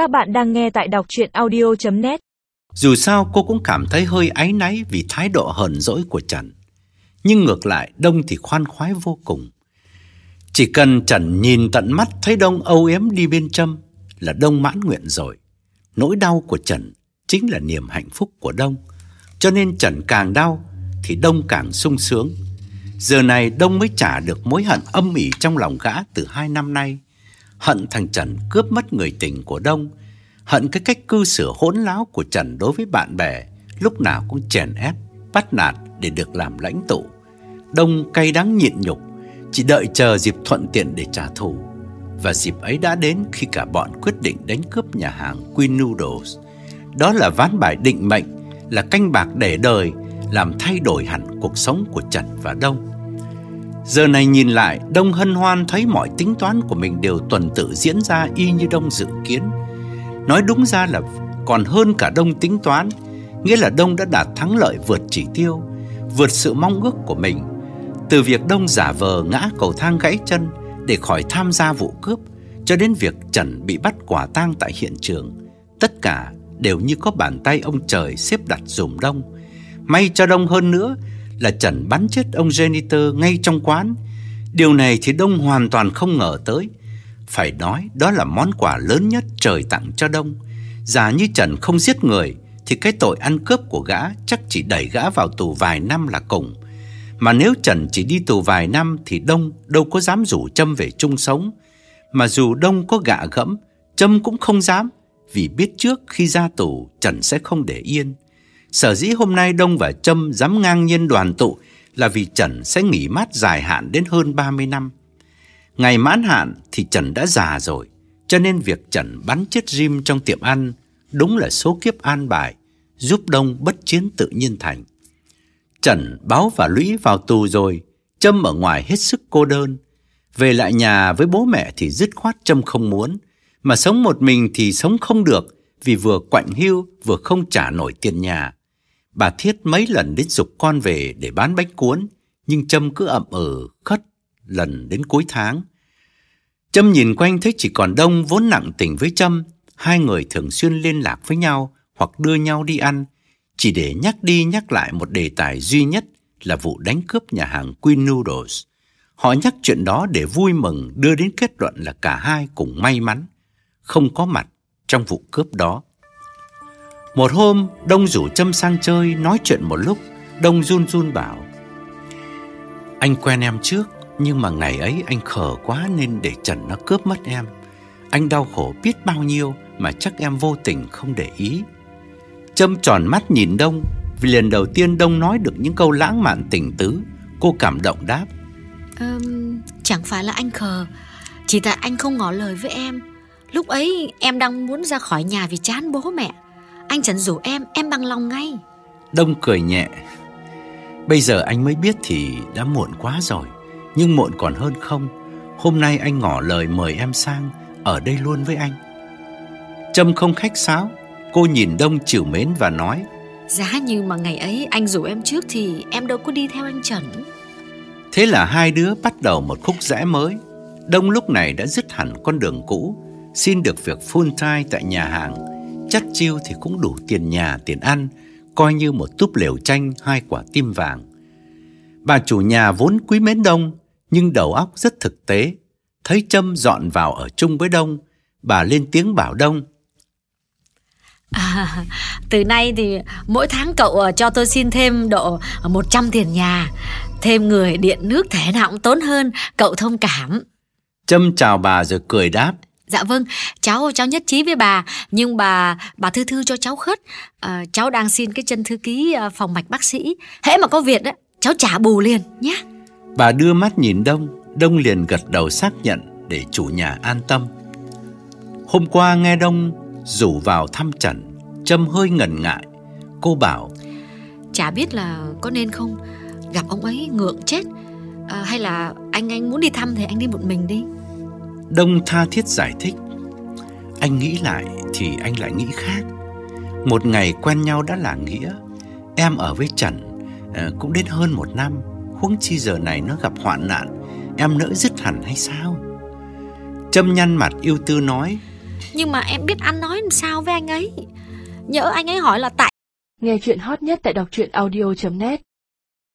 Các bạn đang nghe tại đọc chuyện audio.net Dù sao cô cũng cảm thấy hơi áy náy vì thái độ hờn dỗi của Trần. Nhưng ngược lại, Đông thì khoan khoái vô cùng. Chỉ cần Trần nhìn tận mắt thấy Đông âu yếm đi bên Trâm là Đông mãn nguyện rồi. Nỗi đau của Trần chính là niềm hạnh phúc của Đông. Cho nên Trần càng đau thì Đông càng sung sướng. Giờ này Đông mới trả được mối hận âm ỉ trong lòng gã từ hai năm nay. Hận thằng Trần cướp mất người tình của Đông. Hận cái cách cư xử hỗn láo của Trần đối với bạn bè, lúc nào cũng chèn ép, bắt nạt để được làm lãnh tụ. Đông cay đắng nhịn nhục, chỉ đợi chờ dịp thuận tiện để trả thù. Và dịp ấy đã đến khi cả bọn quyết định đánh cướp nhà hàng Queen Noodles. Đó là ván bài định mệnh, là canh bạc để đời, làm thay đổi hẳn cuộc sống của Trần và Đông. Giờ này nhìn lại, Đông hân hoan thấy mọi tính toán của mình đều tuần tự diễn ra y như Đông dự kiến. Nói đúng ra là còn hơn cả Đông tính toán, nghĩa là Đông đã đạt thắng lợi vượt chỉ tiêu, vượt sự mong ước của mình. Từ việc Đông giả vờ ngã cầu thang gãy chân để khỏi tham gia vụ cướp, cho đến việc Trần bị bắt quả tang tại hiện trường, tất cả đều như có bàn tay ông trời xếp đặt dùm Đông. May cho Đông hơn nữa là Trần bắn chết ông janitor ngay trong quán. Điều này thì Đông hoàn toàn không ngờ tới. Phải nói đó là món quà lớn nhất trời tặng cho Đông. Giả như Trần không giết người thì cái tội ăn cướp của gã chắc chỉ đẩy gã vào tù vài năm là cùng. Mà nếu Trần chỉ đi tù vài năm thì Đông đâu có dám rủ Trâm về chung sống. Mà dù Đông có gạ gẫm, Trâm cũng không dám vì biết trước khi ra tù Trần sẽ không để yên. Sở dĩ hôm nay Đông và Trâm dám ngang nhiên đoàn tụ là vì Trần sẽ nghỉ mát dài hạn đến hơn 30 năm. Ngày mãn hạn thì Trần đã già rồi, cho nên việc Trần bắn chết Jim trong tiệm ăn đúng là số kiếp an bài, giúp Đông bất chiến tự nhiên thành. Trần báo và Lũy vào tù rồi, Trâm ở ngoài hết sức cô đơn. Về lại nhà với bố mẹ thì dứt khoát Trâm không muốn, mà sống một mình thì sống không được vì vừa quạnh hưu vừa không trả nổi tiền nhà. Bà Thiết mấy lần đến dục con về để bán bánh cuốn, nhưng Trâm cứ ậm ừ khất lần đến cuối tháng. Trâm nhìn quanh thấy chỉ còn Đông vốn nặng tình với Trâm, hai người thường xuyên liên lạc với nhau hoặc đưa nhau đi ăn, chỉ để nhắc đi nhắc lại một đề tài duy nhất là vụ đánh cướp nhà hàng Queen Noodles. Họ nhắc chuyện đó để vui mừng đưa đến kết luận là cả hai cùng may mắn, không có mặt trong vụ cướp đó. Một hôm, Đông rủ Trâm sang chơi, nói chuyện một lúc, Đông run run bảo. Anh quen em trước, nhưng mà ngày ấy anh khờ quá nên để Trần nó cướp mất em. Anh đau khổ biết bao nhiêu mà chắc em vô tình không để ý. Trâm tròn mắt nhìn Đông, vì lần đầu tiên Đông nói được những câu lãng mạn tình tứ, cô cảm động đáp. Um, chẳng phải là anh khờ, chỉ tại anh không ngỏ lời với em. Lúc ấy em đang muốn ra khỏi nhà vì chán bố mẹ. Anh Trần rủ em, em bằng lòng ngay. Đông cười nhẹ. Bây giờ anh mới biết thì đã muộn quá rồi Nhưng muộn còn hơn không. Hôm nay anh ngỏ lời mời em sang Ở đây luôn với anh. Trâm không khách sáo Cô nhìn Đông chịu mến và nói Giá như mà ngày ấy anh rủ em trước Thì em đâu có đi theo anh Trần. Thế là hai đứa bắt đầu một khúc rẽ mới. Đông lúc này đã dứt hẳn con đường cũ Xin được việc full time tại nhà hàng Chắc chiêu thì cũng đủ tiền nhà, tiền ăn, coi như một túp lều chanh hai quả tim vàng. Bà chủ nhà vốn quý mến Đông, nhưng đầu óc rất thực tế. Thấy Trâm dọn vào ở chung với Đông, bà lên tiếng bảo Đông. À, từ nay thì mỗi tháng cậu ờ, cho tôi xin thêm độ 100 tiền nhà. Thêm người điện nước thể nào cũng tốn hơn, cậu thông cảm. Trâm chào bà rồi cười đáp. Dạ vâng, cháu cháu nhất trí với bà, nhưng bà bà thư thư cho cháu khất. À, cháu đang xin cái chân thư ký ờ, phòng mạch bác sĩ. Hễ mà có việc đó, cháu trả bù liền nhé. Bà đưa mắt nhìn Đông, Đông liền gật đầu xác nhận để chủ nhà an tâm. Hôm qua nghe Đông rủ vào thăm Trần, Trâm hơi ngần ngại. Cô bảo Chả biết là có nên không Gặp ông ấy ngượng chết à, Hay là anh anh muốn đi thăm thì anh đi một mình đi Đông tha thiết giải thích. Anh nghĩ lại thì anh lại nghĩ khác. Một ngày quen nhau đã là nghĩa. Em ở với Trần à, Cũng đến hơn một năm. Huống chi giờ này nó gặp hoạn nạn Em nỡ dứt hẳn hay sao? Trâm nhăn mặt yêu tư nói. Nhưng mà em biết ăn nói làm sao với anh ấy. Nhỡ anh ấy hỏi là tại Nghe chuyện hot nhất tại đọc truyện audio.net